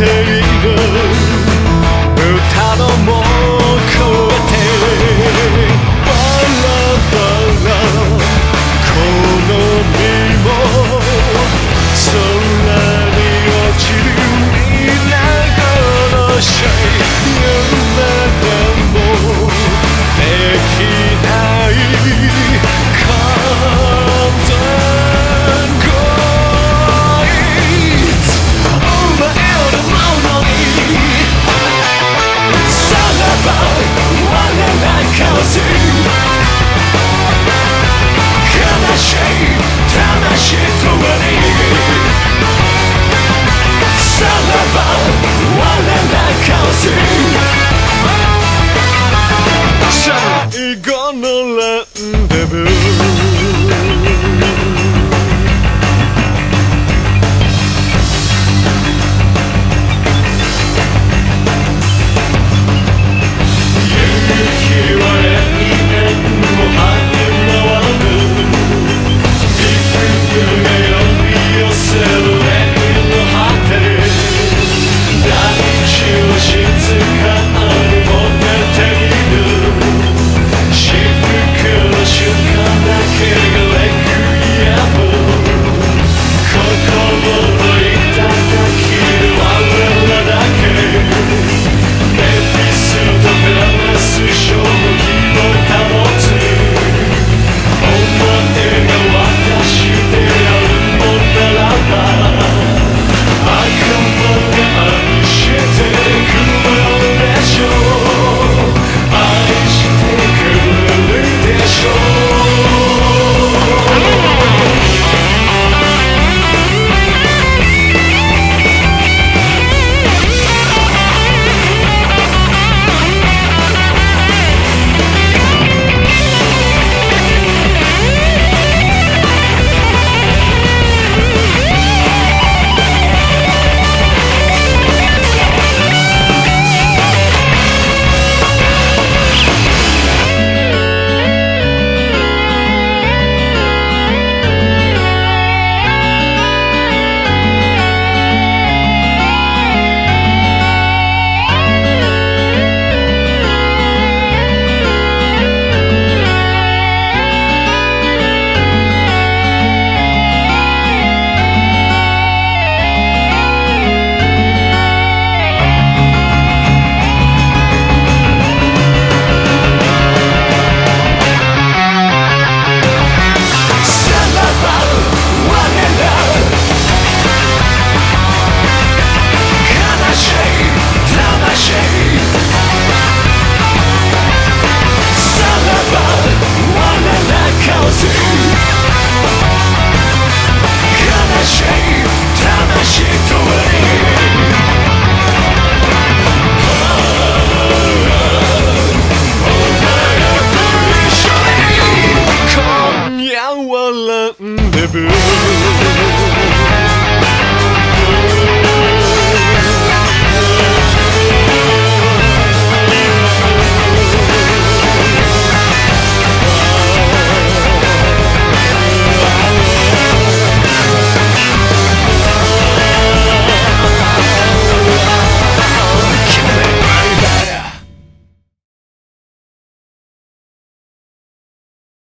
ている。歌のも超えてバラバラこの身も空に落ちる。皆殺し夢 Mm-hmm.